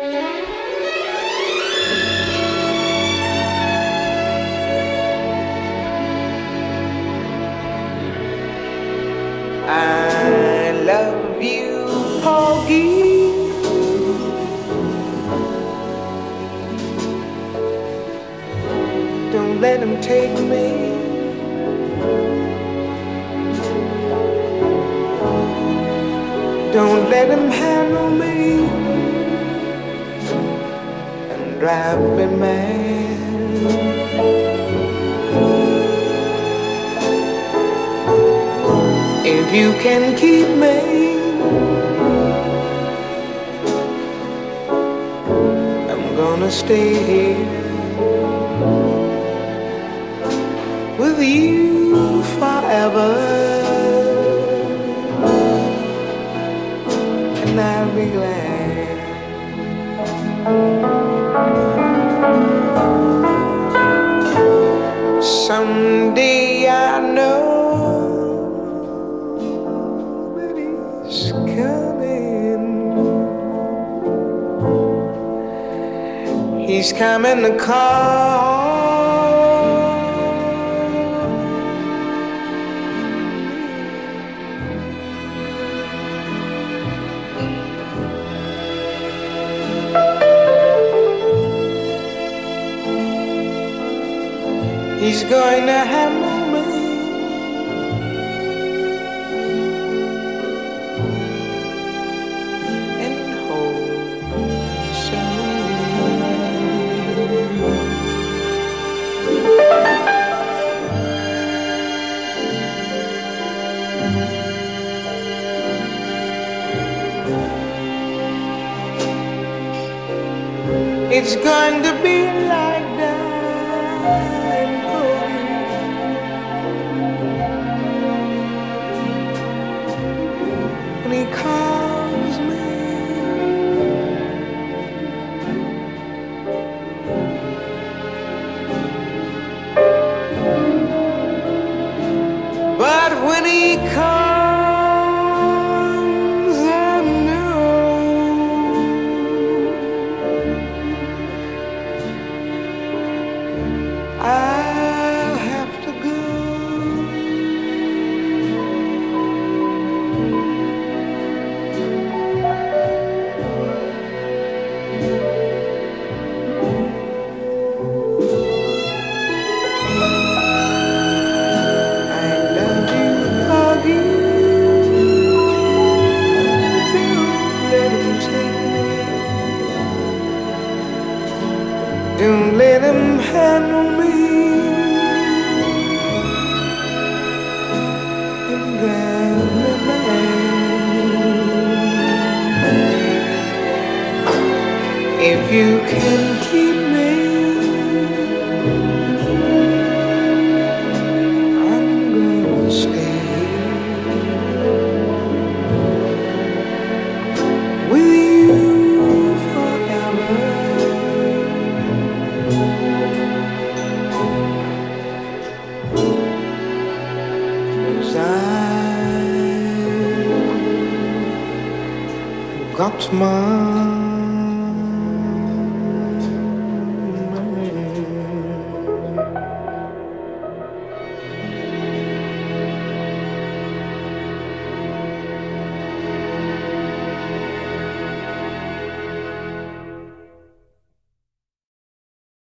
I love you, Porgy. Don't let him take me. Don't let him handle me and drive me mad. If you can keep me, I'm gonna stay here with you forever. And I'll be glad. Someday I know that he's coming. He's coming to call. He's going to handle me and. It's going to be like that. Don't let him handle me. If you can keep yapma